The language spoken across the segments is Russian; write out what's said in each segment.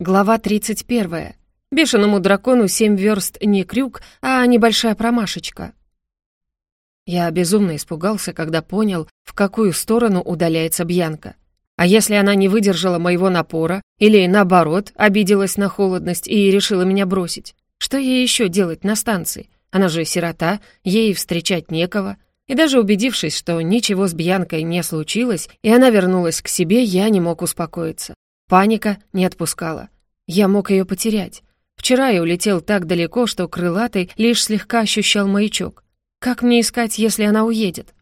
Глава 31. Бешеному дракону семь верст не крюк, а небольшая промашечка. Я безумно испугался, когда понял, в какую сторону удаляется Бьянка. А если она не выдержала моего напора, или, наоборот, обиделась на холодность и решила меня бросить? Что ей еще делать на станции? Она же сирота, ей встречать некого. И даже убедившись, что ничего с Бьянкой не случилось, и она вернулась к себе, я не мог успокоиться. Паника не отпускала. Я мог ее потерять. Вчера я улетел так далеко, что крылатый лишь слегка ощущал маячок. Как мне искать, если она уедет?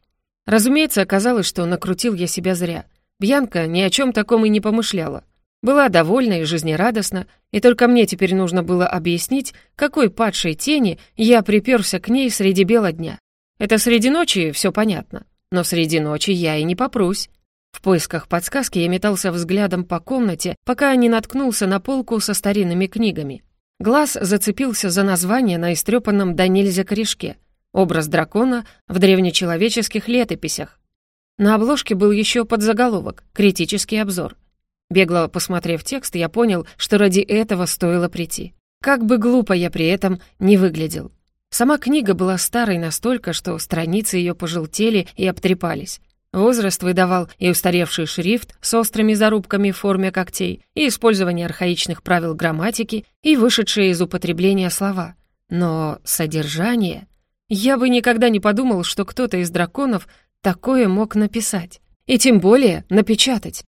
Разумеется, оказалось, что накрутил я себя зря. Бьянка ни о чем таком и не помышляла. Была довольна и жизнерадостна, и только мне теперь нужно было объяснить, какой падшей тени я приперся к ней среди бела дня. Это среди ночи все понятно, но среди ночи я и не попрусь. В поисках подсказки я метался взглядом по комнате, пока не наткнулся на полку со старинными книгами. Глаз зацепился за название на истрепанном до нельзя корешке. Образ дракона в древнечеловеческих летописях. На обложке был еще подзаголовок «Критический обзор». Бегло посмотрев текст, я понял, что ради этого стоило прийти. Как бы глупо я при этом не выглядел. Сама книга была старой настолько, что страницы ее пожелтели и обтрепались. Возраст выдавал и устаревший шрифт с острыми зарубками в форме когтей, и использование архаичных правил грамматики, и вышедшие из употребления слова. Но содержание... Я бы никогда не подумал, что кто-то из драконов такое мог написать. И тем более напечатать.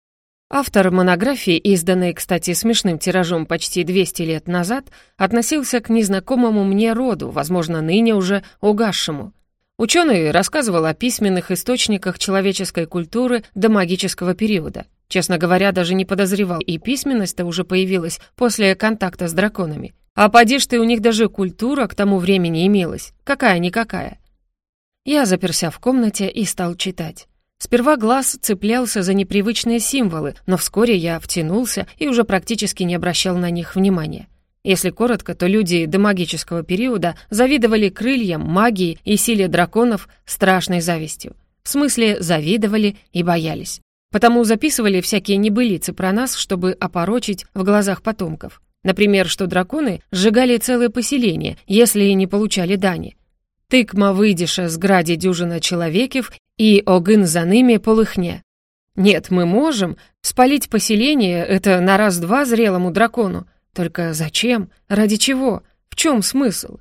Автор монографии, изданной, кстати, смешным тиражом почти 200 лет назад, относился к незнакомому мне роду, возможно, ныне уже угасшему. Ученый рассказывал о письменных источниках человеческой культуры до магического периода. Честно говоря, даже не подозревал, и письменность-то уже появилась после контакта с драконами. А поди ты, у них даже культура к тому времени имелась. Какая-никакая. Я заперся в комнате и стал читать. Сперва глаз цеплялся за непривычные символы, но вскоре я втянулся и уже практически не обращал на них внимания. Если коротко, то люди до магического периода завидовали крыльям, магии и силе драконов страшной завистью. В смысле, завидовали и боялись. Потому записывали всякие небылицы про нас, чтобы опорочить в глазах потомков. Например, что драконы сжигали целое поселение, если не получали дани. «Тыкма выйдеша с гради дюжина человеков, и огын за ними полыхне». Нет, мы можем. Спалить поселение — это на раз-два зрелому дракону, только зачем? Ради чего? В чем смысл?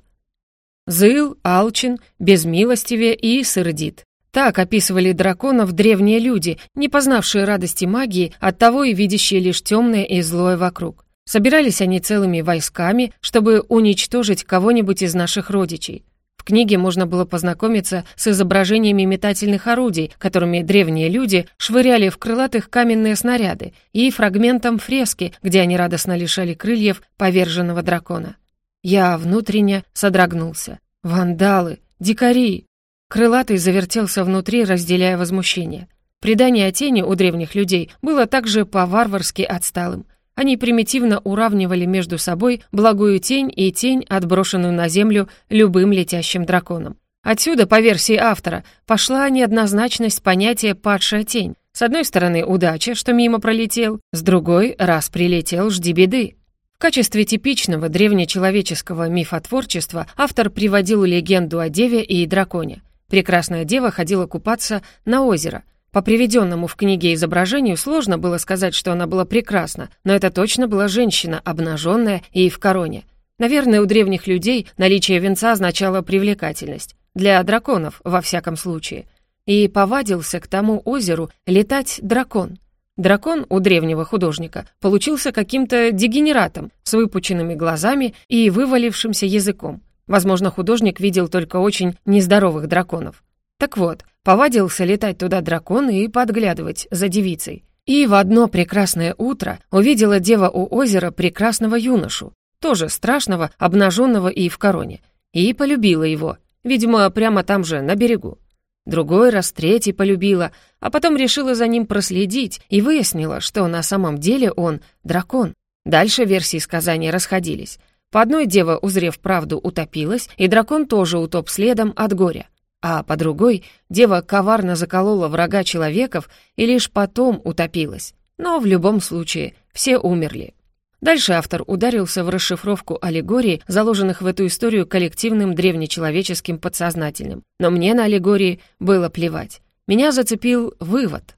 Зыл, алчен, безмилостивее и сырдит. Так описывали драконов древние люди, не познавшие радости магии, оттого и видящие лишь темное и злое вокруг. Собирались они целыми войсками, чтобы уничтожить кого-нибудь из наших родичей. Книге можно было познакомиться с изображениями метательных орудий, которыми древние люди швыряли в крылатых каменные снаряды, и фрагментом фрески, где они радостно лишали крыльев поверженного дракона. Я внутренне содрогнулся. «Вандалы! Дикари!» Крылатый завертелся внутри, разделяя возмущение. Предание о тени у древних людей было также по-варварски отсталым. Они примитивно уравнивали между собой благую тень и тень, отброшенную на землю любым летящим драконом. Отсюда, по версии автора, пошла неоднозначность понятия «падшая тень». С одной стороны, удача, что мимо пролетел, с другой, раз прилетел, жди беды. В качестве типичного древнечеловеческого мифотворчества автор приводил легенду о деве и драконе. Прекрасная дева ходила купаться на озеро — по приведенному в книге изображению сложно было сказать, что она была прекрасна, но это точно была женщина, обнаженная и в короне. Наверное, у древних людей наличие венца означало привлекательность. Для драконов, во всяком случае. И повадился к тому озеру летать дракон. Дракон у древнего художника получился каким-то дегенератом с выпученными глазами и вывалившимся языком. Возможно, художник видел только очень нездоровых драконов. Так вот, повадился летать туда дракон и подглядывать за девицей. И в одно прекрасное утро увидела дева у озера прекрасного юношу, тоже страшного, обнаженного и в короне, и полюбила его, видимо, прямо там же, на берегу. Другой раз третий полюбила, а потом решила за ним проследить и выяснила, что на самом деле он дракон. Дальше версии сказания расходились. По одной дева, узрев правду, утопилась, и дракон тоже утоп следом от горя а по другой дева коварно заколола врага человеков и лишь потом утопилась. Но в любом случае все умерли. Дальше автор ударился в расшифровку аллегорий, заложенных в эту историю коллективным древнечеловеческим подсознательным. Но мне на аллегории было плевать. Меня зацепил вывод.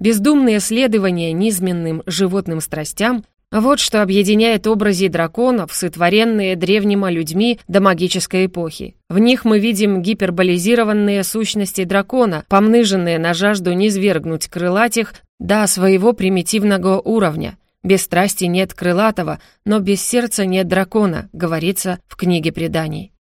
Бездумные следования низменным животным страстям вот что объединяет образы драконов, сотворенные древними людьми до магической эпохи. В них мы видим гиперболизированные сущности дракона, помноженные на жажду низвергнуть крылатих до своего примитивного уровня. Без страсти нет крылатого, но без сердца нет дракона, говорится в книге преданий.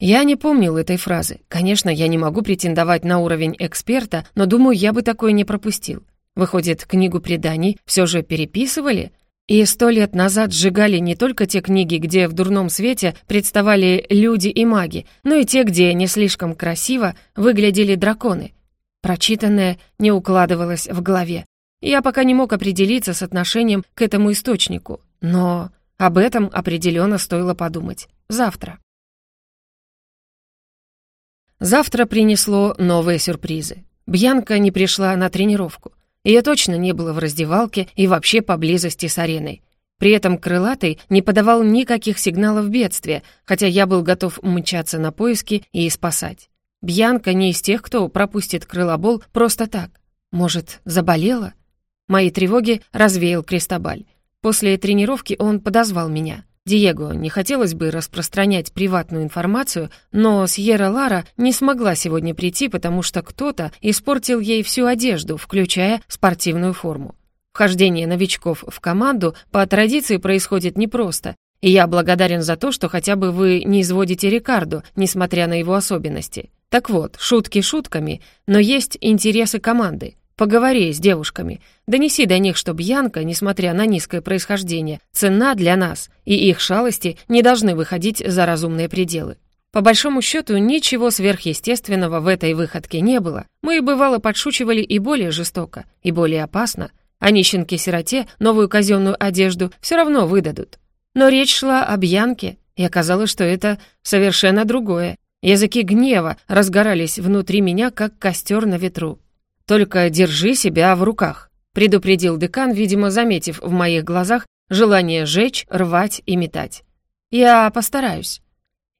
Я не помнил этой фразы. Конечно, я не могу претендовать на уровень эксперта, но думаю, я бы такое не пропустил. Выходит, книгу преданий все же переписывали? И сто лет назад сжигали не только те книги, где в дурном свете представали люди и маги, но и те, где не слишком красиво выглядели драконы. Прочитанное не укладывалось в голове. Я пока не мог определиться с отношением к этому источнику, но об этом определенно стоило подумать. Завтра. Завтра принесло новые сюрпризы. Бьянка не пришла на тренировку. Ее точно не было в раздевалке и вообще поблизости с ареной. При этом крылатый не подавал никаких сигналов бедствия, хотя я был готов мчаться на поиски и спасать. Бьянка не из тех, кто пропустит крылобол просто так. Может, заболела? Мои тревоги развеял Крестобаль. После тренировки он подозвал меня. Диего, не хотелось бы распространять приватную информацию, но Сьерра Лара не смогла сегодня прийти, потому что кто-то испортил ей всю одежду, включая спортивную форму. Вхождение новичков в команду по традиции происходит непросто, и я благодарен за то, что хотя бы вы не изводите Рикарду, несмотря на его особенности. Так вот, шутки шутками, но есть интересы команды. Поговори с девушками. Донеси до них, что Бьянка, несмотря на низкое происхождение, ценна для нас, и их шалости не должны выходить за разумные пределы. По большому счету, ничего сверхъестественного в этой выходке не было. Мы, бывало, подшучивали и более жестоко, и более опасно. А нищенке-сироте новую казенную одежду все равно выдадут. Но речь шла о Бьянке, и оказалось, что это совершенно другое. Языки гнева разгорались внутри меня, как костер на ветру. «Только держи себя в руках», — предупредил декан, видимо, заметив в моих глазах желание жечь, рвать и метать. «Я постараюсь».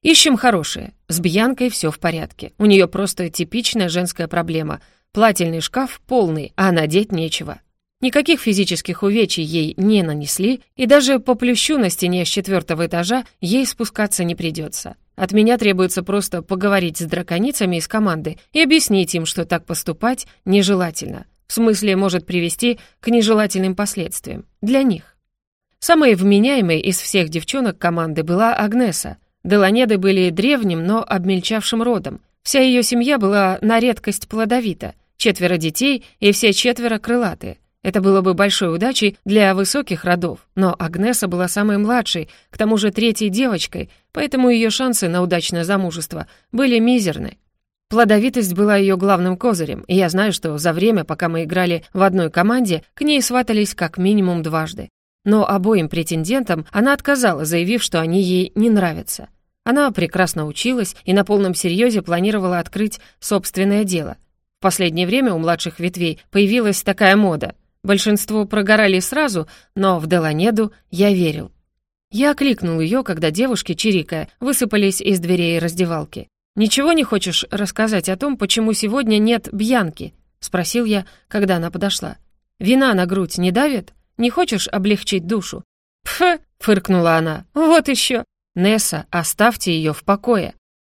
«Ищем хорошее. С Бьянкой все в порядке. У нее просто типичная женская проблема. Плательный шкаф полный, а надеть нечего. Никаких физических увечий ей не нанесли, и даже по плющу на стене с четвертого этажа ей спускаться не придется. От меня требуется просто поговорить с драконицами из команды и объяснить им, что так поступать нежелательно. В смысле, может привести к нежелательным последствиям. Для них. Самой вменяемой из всех девчонок команды была Агнеса. Деланеды были древним, но обмельчавшим родом. Вся ее семья была на редкость плодовита. Четверо детей и все четверо крылатые. Это было бы большой удачей для высоких родов, но Агнеса была самой младшей, к тому же третьей девочкой, поэтому ее шансы на удачное замужество были мизерны. Плодовитость была ее главным козырем, и я знаю, что за время, пока мы играли в одной команде, к ней сватались как минимум дважды. Но обоим претендентам она отказала, заявив, что они ей не нравятся. Она прекрасно училась и на полном серьезе планировала открыть собственное дело. В последнее время у младших ветвей появилась такая мода — Большинство прогорали сразу, но в Деланеду я верил. Я окликнул ее, когда девушки, чирикая, высыпались из дверей раздевалки. «Ничего не хочешь рассказать о том, почему сегодня нет Бьянки?» — спросил я, когда она подошла. «Вина на грудь не давит? Не хочешь облегчить душу?» «Пф!» — фыркнула она. «Вот еще!» «Несса, оставьте ее в покое!»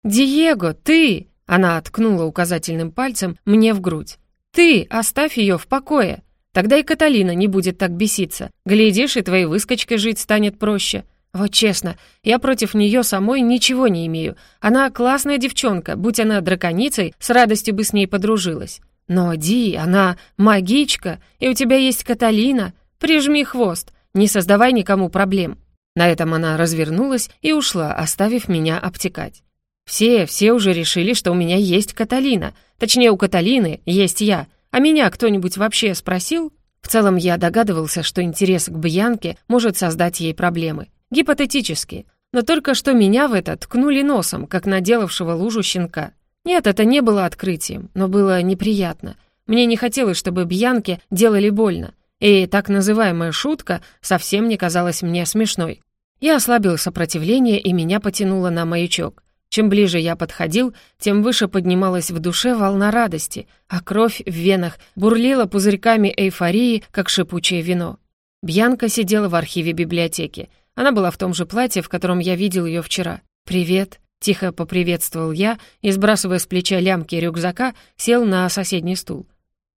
«Диего, ты!» — она ткнула указательным пальцем мне в грудь. «Ты оставь ее в покое!» Тогда и Каталина не будет так беситься. Глядишь, и твоей выскочкой жить станет проще. Вот честно, я против нее самой ничего не имею. Она классная девчонка, будь она драконицей, с радостью бы с ней подружилась. Но, Ди, она магичка, и у тебя есть Каталина. Прижми хвост, не создавай никому проблем». На этом она развернулась и ушла, оставив меня обтекать. Все, все уже решили, что у меня есть Каталина. Точнее, у Каталины есть я — а меня кто-нибудь вообще спросил? В целом я догадывался, что интерес к Бьянке может создать ей проблемы. Гипотетически. Но только что меня в это ткнули носом, как наделавшего лужу щенка. Нет, это не было открытием, но было неприятно. Мне не хотелось, чтобы Бьянке делали больно. и так называемая шутка совсем не казалась мне смешной. Я ослабил сопротивление, и меня потянуло на маячок. Чем ближе я подходил, тем выше поднималась в душе волна радости, а кровь в венах бурлила пузырьками эйфории, как шипучее вино. Бьянка сидела в архиве библиотеки. Она была в том же платье, в котором я видел ее вчера. «Привет», — тихо поприветствовал я и, сбрасывая с плеча лямки рюкзака, сел на соседний стул.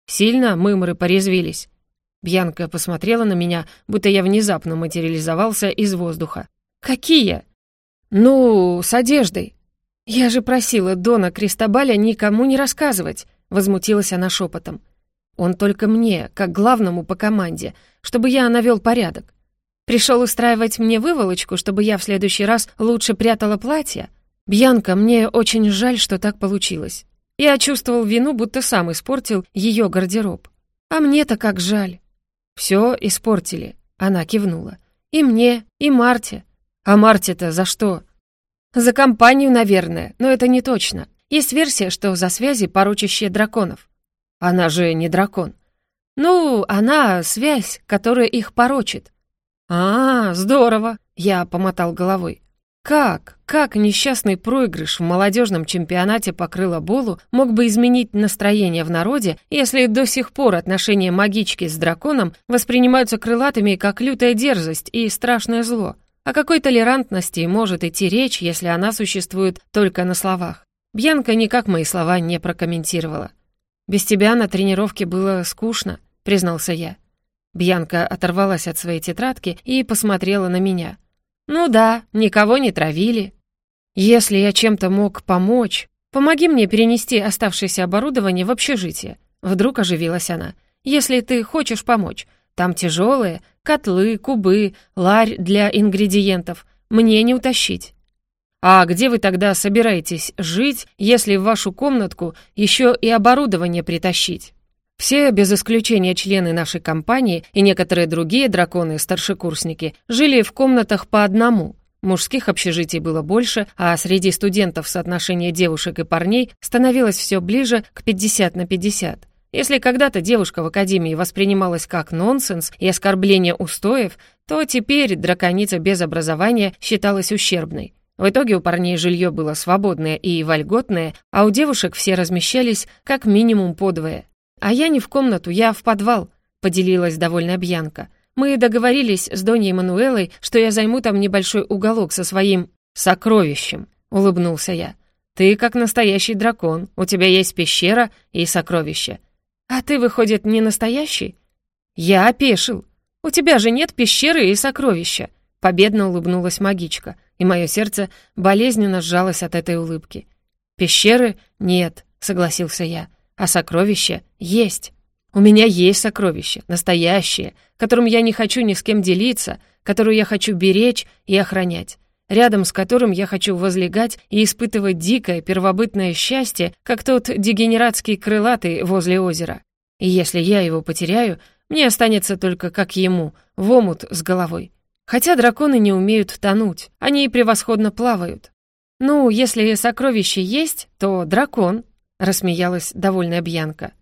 «Сильно мымры порезвились?» Бьянка посмотрела на меня, будто я внезапно материализовался из воздуха. «Какие?» «Ну, с одеждой». «Я же просила Дона Кристобаля никому не рассказывать», — возмутилась она шепотом. «Он только мне, как главному по команде, чтобы я навел порядок. Пришел устраивать мне выволочку, чтобы я в следующий раз лучше прятала платье? Бьянка, мне очень жаль, что так получилось. Я чувствовал вину, будто сам испортил ее гардероб. А мне-то как жаль. Все испортили. Она кивнула. И мне, и Марте. А Марте-то за что? За компанию, наверное, но это не точно. Есть версия, что за связи, поручащие драконов. Она же не дракон. Ну, она — связь, которая их порочит. А, здорово, я помотал головой. Как, как несчастный проигрыш в молодежном чемпионате по крылоболу мог бы изменить настроение в народе, если до сих пор отношения магички с драконом воспринимаются крылатыми как лютая дерзость и страшное зло? О какой толерантности может идти речь, если она существует только на словах? Бьянка никак мои слова не прокомментировала. «Без тебя на тренировке было скучно», — признался я. Бьянка оторвалась от своей тетрадки и посмотрела на меня — «Ну да, никого не травили. Если я чем-то мог помочь, помоги мне перенести оставшееся оборудование в общежитие». Вдруг оживилась она. «Если ты хочешь помочь. Там тяжелые, котлы, кубы, ларь для ингредиентов. Мне не утащить». «А где вы тогда собираетесь жить, если в вашу комнатку еще и оборудование притащить?» Все, без исключения члены нашей компании и некоторые другие драконы-старшекурсники, жили в комнатах по одному. Мужских общежитий было больше, а среди студентов соотношение девушек и парней становилось все ближе к 50 на 50. Если когда-то девушка в академии воспринималась как нонсенс и оскорбление устоев, то теперь драконица без образования считалась ущербной. В итоге у парней жилье было свободное и вольготное, а у девушек все размещались как минимум подвое. «А я не в комнату, я в подвал», — поделилась довольно Бьянка. «Мы договорились с Доней Мануэлой, что я займу там небольшой уголок со своим сокровищем», — улыбнулся я. «Ты как настоящий дракон, у тебя есть пещера и сокровище». «А ты, выходит, не настоящий?» «Я опешил. У тебя же нет пещеры и сокровища», — победно улыбнулась магичка, и мое сердце болезненно сжалось от этой улыбки. «Пещеры нет», — согласился я а сокровища есть. У меня есть сокровище, настоящее, которым я не хочу ни с кем делиться, которое я хочу беречь и охранять, рядом с которым я хочу возлегать и испытывать дикое первобытное счастье, как тот дегенератский крылатый возле озера. И если я его потеряю, мне останется только как ему, в омут с головой. Хотя драконы не умеют тонуть, они превосходно плавают. Ну, если сокровище есть, то дракон, рассмеялась довольная Бьянка.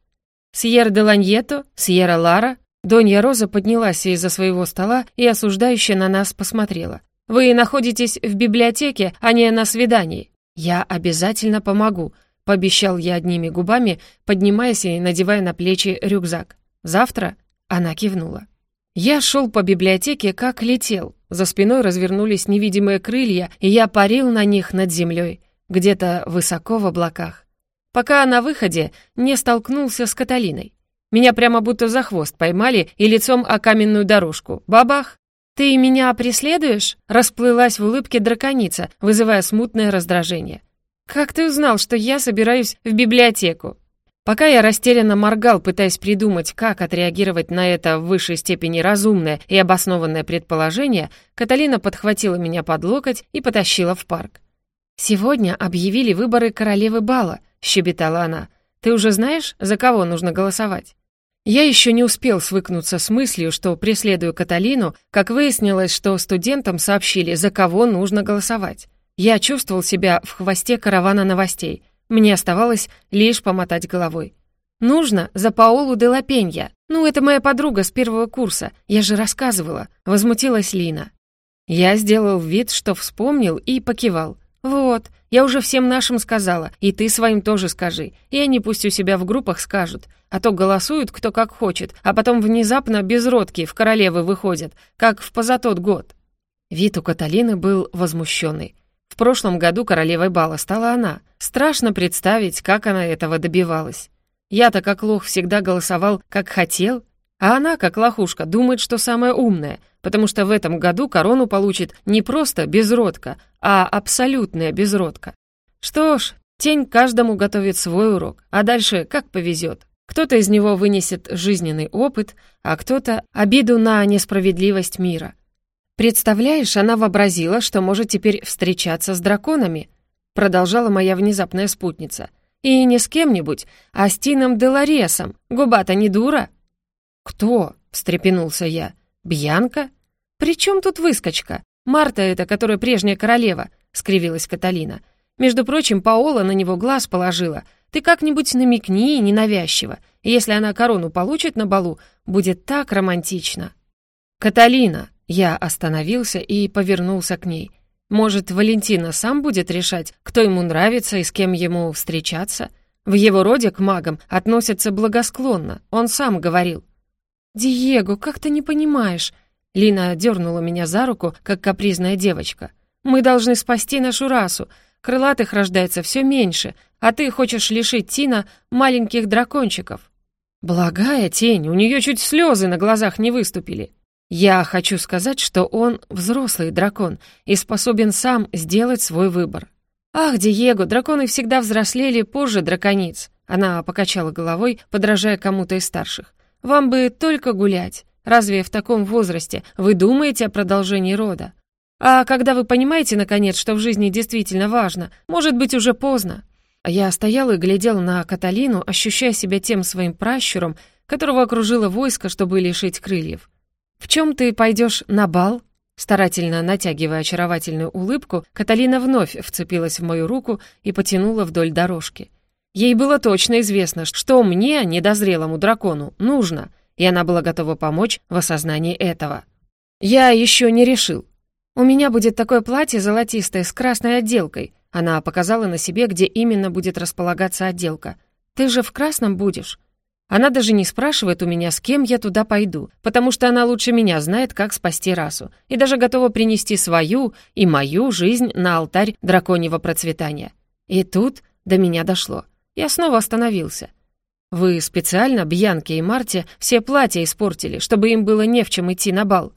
«Сьерра де Ланьето? Сьерра Лара?» Донья Роза поднялась из-за своего стола и осуждающе на нас посмотрела. «Вы находитесь в библиотеке, а не на свидании. Я обязательно помогу», — пообещал я одними губами, поднимаясь и надевая на плечи рюкзак. «Завтра?» — она кивнула. Я шел по библиотеке, как летел. За спиной развернулись невидимые крылья, и я парил на них над землей, где-то высоко в облаках пока на выходе не столкнулся с Каталиной. Меня прямо будто за хвост поймали и лицом о каменную дорожку. Бабах! «Ты меня преследуешь?» Расплылась в улыбке драконица, вызывая смутное раздражение. «Как ты узнал, что я собираюсь в библиотеку?» Пока я растерянно моргал, пытаясь придумать, как отреагировать на это в высшей степени разумное и обоснованное предположение, Каталина подхватила меня под локоть и потащила в парк. «Сегодня объявили выборы королевы бала», — щебетала она. «Ты уже знаешь, за кого нужно голосовать?» Я еще не успел свыкнуться с мыслью, что преследую Каталину, как выяснилось, что студентам сообщили, за кого нужно голосовать. Я чувствовал себя в хвосте каравана новостей. Мне оставалось лишь помотать головой. Нужно за Паолу де Лапенья. Ну, это моя подруга с первого курса. Я же рассказывала. Возмутилась Лина. Я сделал вид, что вспомнил и покивал. «Вот, я уже всем нашим сказала, и ты своим тоже скажи. И они пусть у себя в группах скажут. А то голосуют кто как хочет, а потом внезапно безродки в королевы выходят, как в позатот год». Вид у Каталины был возмущенный. В прошлом году королевой бала стала она. Страшно представить, как она этого добивалась. Я-то как лох всегда голосовал, как хотел, а она, как лохушка, думает, что самая умная, потому что в этом году корону получит не просто безродка, а абсолютная безродка. Что ж, тень каждому готовит свой урок, а дальше как повезет. Кто-то из него вынесет жизненный опыт, а кто-то — обиду на несправедливость мира. Представляешь, она вообразила, что может теперь встречаться с драконами, продолжала моя внезапная спутница. И не с кем-нибудь, а с Тином Деларесом. Губа-то не дура. «Кто?» — встрепенулся я. «Бьянка?» «При чем тут выскочка? Марта это, которая прежняя королева», — скривилась Каталина. «Между прочим, Паола на него глаз положила. Ты как-нибудь намекни, ненавязчиво. Если она корону получит на балу, будет так романтично». «Каталина!» — я остановился и повернулся к ней. «Может, Валентина сам будет решать, кто ему нравится и с кем ему встречаться?» В его роде к магам относятся благосклонно, он сам говорил. «Диего, как ты не понимаешь?» Лина дернула меня за руку, как капризная девочка. «Мы должны спасти нашу расу. Крылатых рождается все меньше, а ты хочешь лишить Тина маленьких дракончиков». «Благая тень, у нее чуть слезы на глазах не выступили». «Я хочу сказать, что он взрослый дракон и способен сам сделать свой выбор». «Ах, Диего, драконы всегда взрослели позже дракониц», она покачала головой, подражая кому-то из старших. Вам бы только гулять. Разве в таком возрасте вы думаете о продолжении рода? А когда вы понимаете, наконец, что в жизни действительно важно, может быть, уже поздно. Я стоял и глядел на Каталину, ощущая себя тем своим пращуром, которого окружило войско, чтобы лишить крыльев. «В чем ты пойдешь на бал?» Старательно натягивая очаровательную улыбку, Каталина вновь вцепилась в мою руку и потянула вдоль дорожки. Ей было точно известно, что мне, недозрелому дракону, нужно, и она была готова помочь в осознании этого. «Я еще не решил. У меня будет такое платье золотистое с красной отделкой». Она показала на себе, где именно будет располагаться отделка. «Ты же в красном будешь?» Она даже не спрашивает у меня, с кем я туда пойду, потому что она лучше меня знает, как спасти расу, и даже готова принести свою и мою жизнь на алтарь драконьего процветания. И тут до меня дошло. Я снова остановился. «Вы специально, Бьянке и Марте, все платья испортили, чтобы им было не в чем идти на бал».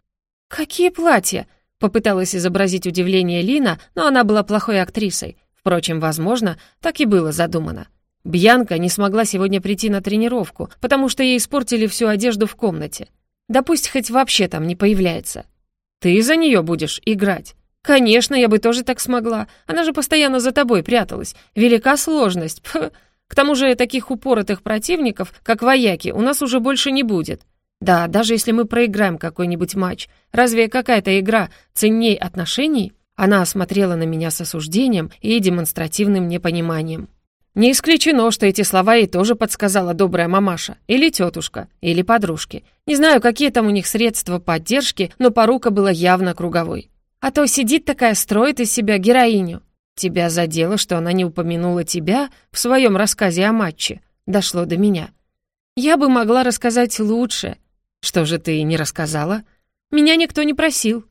«Какие платья?» — попыталась изобразить удивление Лина, но она была плохой актрисой. Впрочем, возможно, так и было задумано. Бьянка не смогла сегодня прийти на тренировку, потому что ей испортили всю одежду в комнате. Да пусть хоть вообще там не появляется. Ты за нее будешь играть. Конечно, я бы тоже так смогла. Она же постоянно за тобой пряталась. Велика сложность. Пх. К тому же таких упоротых противников, как вояки, у нас уже больше не будет. Да, даже если мы проиграем какой-нибудь матч, разве какая-то игра ценней отношений? Она осмотрела на меня с осуждением и демонстративным непониманием. Не исключено, что эти слова ей тоже подсказала добрая мамаша, или тетушка, или подружки. Не знаю, какие там у них средства поддержки, но порука была явно круговой. А то сидит такая, строит из себя героиню. Тебя задело, что она не упомянула тебя в своем рассказе о матче. Дошло до меня. Я бы могла рассказать лучше. Что же ты не рассказала? Меня никто не просил.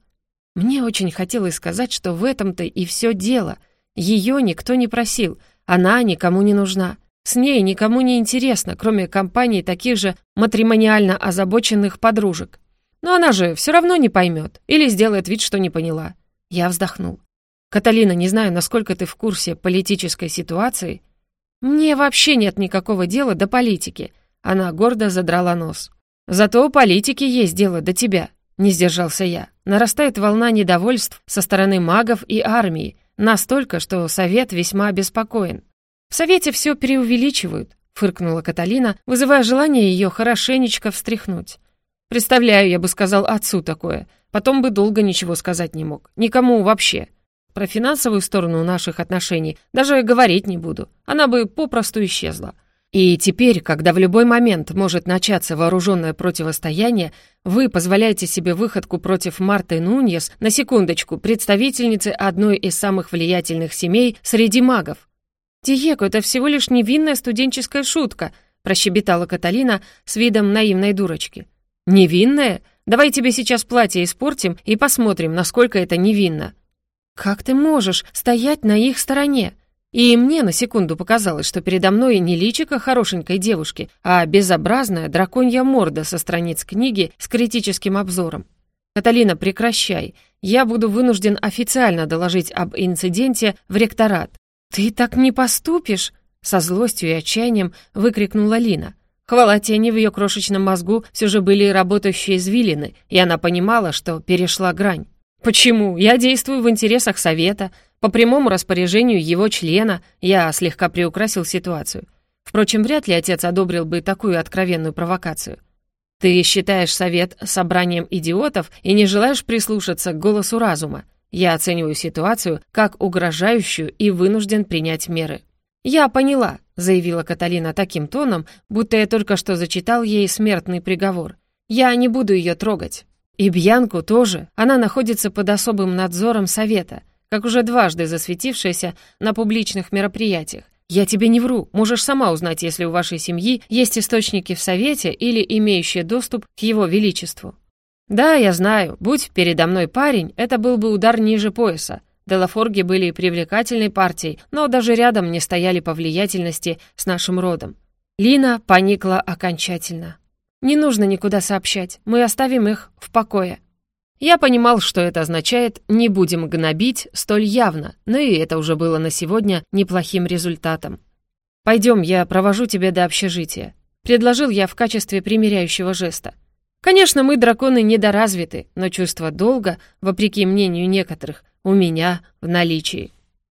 Мне очень хотелось сказать, что в этом-то и все дело. Ее никто не просил, она никому не нужна. С ней никому не интересно, кроме компании таких же матримониально озабоченных подружек. Но она же все равно не поймет или сделает вид, что не поняла. Я вздохнул. «Каталина, не знаю, насколько ты в курсе политической ситуации. Мне вообще нет никакого дела до политики». Она гордо задрала нос. «Зато у политики есть дело до тебя», — не сдержался я. Нарастает волна недовольств со стороны магов и армии, настолько, что совет весьма обеспокоен. «В совете все преувеличивают», — фыркнула Каталина, вызывая желание ее хорошенечко встряхнуть. «Представляю, я бы сказал отцу такое. Потом бы долго ничего сказать не мог. Никому вообще. Про финансовую сторону наших отношений даже говорить не буду. Она бы попросту исчезла. И теперь, когда в любой момент может начаться вооруженное противостояние, вы позволяете себе выходку против Марты Нуньес, на секундочку, представительницы одной из самых влиятельных семей среди магов. «Диего, это всего лишь невинная студенческая шутка», прощебетала Каталина с видом наивной дурочки. «Невинная? Давай тебе сейчас платье испортим и посмотрим, насколько это невинно». «Как ты можешь стоять на их стороне?» И мне на секунду показалось, что передо мной не личико хорошенькой девушки, а безобразная драконья морда со страниц книги с критическим обзором. «Каталина, прекращай. Я буду вынужден официально доложить об инциденте в ректорат». «Ты так не поступишь!» Со злостью и отчаянием выкрикнула Лина. Хвала тени в ее крошечном мозгу все же были работающие извилины, и она понимала, что перешла грань. «Почему? Я действую в интересах совета. По прямому распоряжению его члена я слегка приукрасил ситуацию. Впрочем, вряд ли отец одобрил бы такую откровенную провокацию. Ты считаешь совет собранием идиотов и не желаешь прислушаться к голосу разума. Я оцениваю ситуацию как угрожающую и вынужден принять меры. «Я поняла», — заявила Каталина таким тоном, будто я только что зачитал ей смертный приговор. «Я не буду ее трогать». И Бьянку тоже. Она находится под особым надзором совета как уже дважды засветившаяся на публичных мероприятиях. Я тебе не вру, можешь сама узнать, если у вашей семьи есть источники в Совете или имеющие доступ к его величеству. Да, я знаю, будь передо мной парень, это был бы удар ниже пояса. Делафорги были привлекательной партией, но даже рядом не стояли по влиятельности с нашим родом. Лина поникла окончательно. «Не нужно никуда сообщать, мы оставим их в покое». Я понимал, что это означает «не будем гнобить» столь явно, но и это уже было на сегодня неплохим результатом. «Пойдем, я провожу тебя до общежития», — предложил я в качестве примиряющего жеста. Конечно, мы, драконы, недоразвиты, но чувство долга, вопреки мнению некоторых, у меня в наличии.